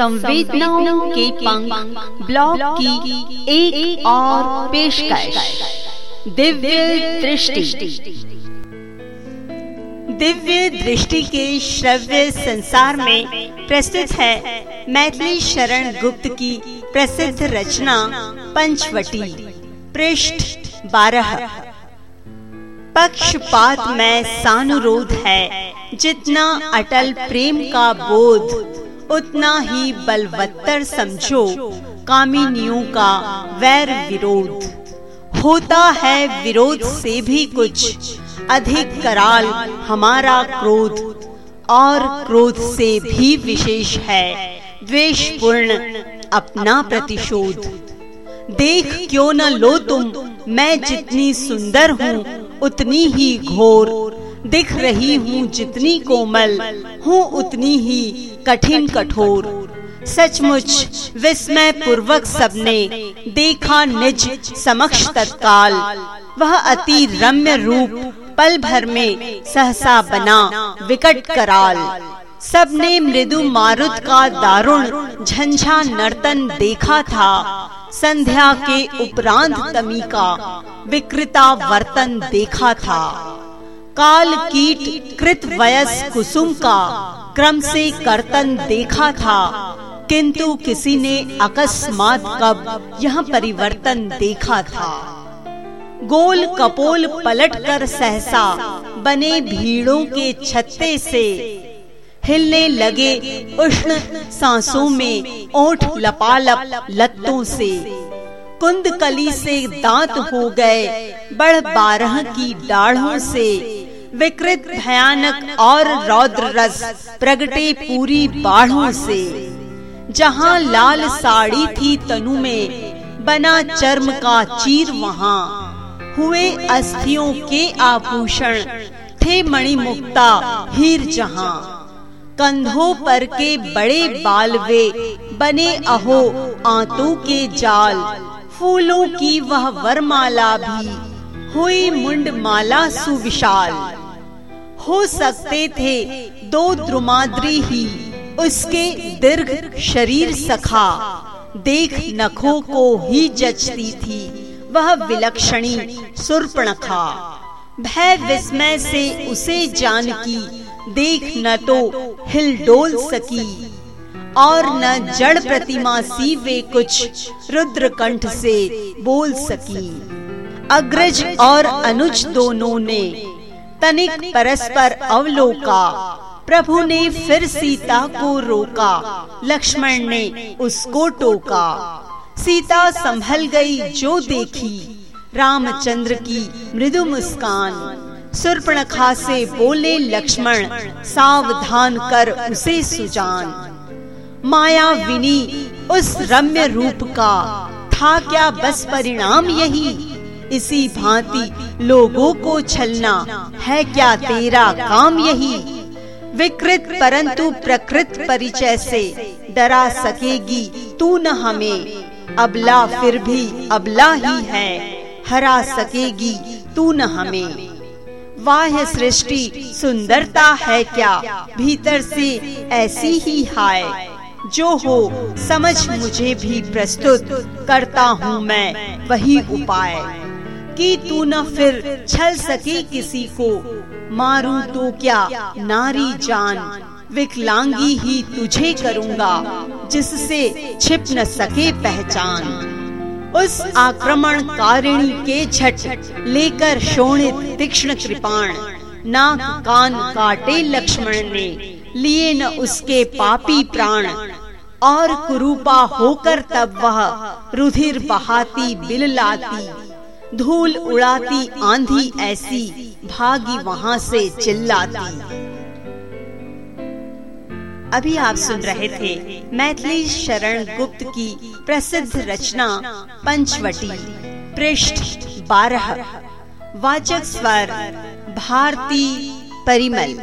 संवेदनाओं के पंख ब्लॉग की एक, एक और पेशकश। दिव्य दृष्टि। दिव्य दृष्टि के श्रव्य संसार में प्रस्तुत है मैथिली शरण गुप्त की प्रसिद्ध रचना पंचवटी पृष्ठ बारह। पक्षपात में सानुरोध है जितना अटल प्रेम का बोध उतना ही बलवत्तर समझो, कामिनियों का वैर विरोध। होता है विरोध से भी कुछ, अधिक कराल हमारा क्रोध, और क्रोध से भी विशेष है द्वेष पूर्ण अपना प्रतिशोध। देख क्यों न लो तुम, मैं जितनी सुंदर हूँ, उतनी ही घोर दिख रही हूँ जितनी कोमल, हूँ उतनी ही कठिन कठोर। सचमुच विस्मय पूर्वक सबने देखा निज समक्ष तत्काल। वह अति रम्य रूप पल भर में सहसा बना, विकट कराल। सबने मृदु मारुत का दारुण झंझा नर्तन देखा था। संध्या के उपरांत तमी का विकृता वर्तन देखा था। काल कीट कृत वयस कुसुम का क्रम से कर्तन देखा था। किंतु किसी ने अकस्मात कब यह परिवर्तन देखा था। गोल कपोल पलटकर सहसा बने भीड़ों के छत्ते से हिलने लगे उष्ण सांसों में ओठ लपालप लत्तों से। कुंद कली से दांत हो गए बड़ बारह की डाढ़ों से विकृत, भयानक और रौद्र रस प्रगटे पूरी बाढ़ों से। जहाँ लाल साड़ी थी तनु में, बना चर्म का चीर वहाँ। हुए अस्थियों के आभूषण, थे मणिमुक्ता, हीर जहाँ। कंधों पर के बड़े बालवे बने अहो आंतों के जाल। फूलों की वह वरमाला भी, हुई मुंड माला सुविशाल। हो सकते थे। दो द्रुमाद्री ही, उसके दीर्घ शरीर सखा। देख नखों को ही जचती थी, वह विलक्षणी सुरपणखा। भय विस्मय से उसे जान की देख न तो हिलडोल सकी। और न जड़ प्रतिमा सी वे कुछ रुद्र कंठ से बोल सकी। अग्रज और अनुज दोनों ने तनिक परस्पर अवलोका। प्रभु ने फिर सीता को रोका। लक्ष्मण ने उसको टोका। सीता संभल गई, जो देखी। रामचंद्र की मृदु मुस्कान। सुर्पणखा से बोले लक्ष्मण, सावधान कर उसे सुजान। माया विनी, उस रम्य रूप का, था क्या बस परिणाम यही? इसी भांति लोगों को छलना है क्या तेरा काम यही? विकृत परंतु प्रकृत परिचय से डरा सकेगी तू न हमें। अबला फिर भी अबला ही है, हरा सकेगी तू न हमें। वाह सृष्टि सुंदरता है क्या, भीतर से ऐसी ही हाय। जो हो, समझ मुझे भी प्रस्तुत करता हूँ मैं, वही उपाय। कि तू न फिर छल सके किसी को। मारू तो क्या नारी जान, विकलांगी ही तुझे करूँगा, जिससे छिप न सके पहचान। उस आक्रमण कारिणी के झट लेकर शोणित तीक्ष्ण कृपाण, नाक कान काटे लक्ष्मण ने, लिए न उसके पापी प्राण। और कुरूपा होकर तब वह रुधिर बहाती बिल लाती धूल उड़ाती, आंधी ऐसी, भागी वहाँ से चिल्लाती। अभी आप सुन रहे थे मैथिली शरण गुप्त की प्रसिद्ध रचना पंचवटी, पृष्ठ बारह, वाचक स्वर, भारती परिमल।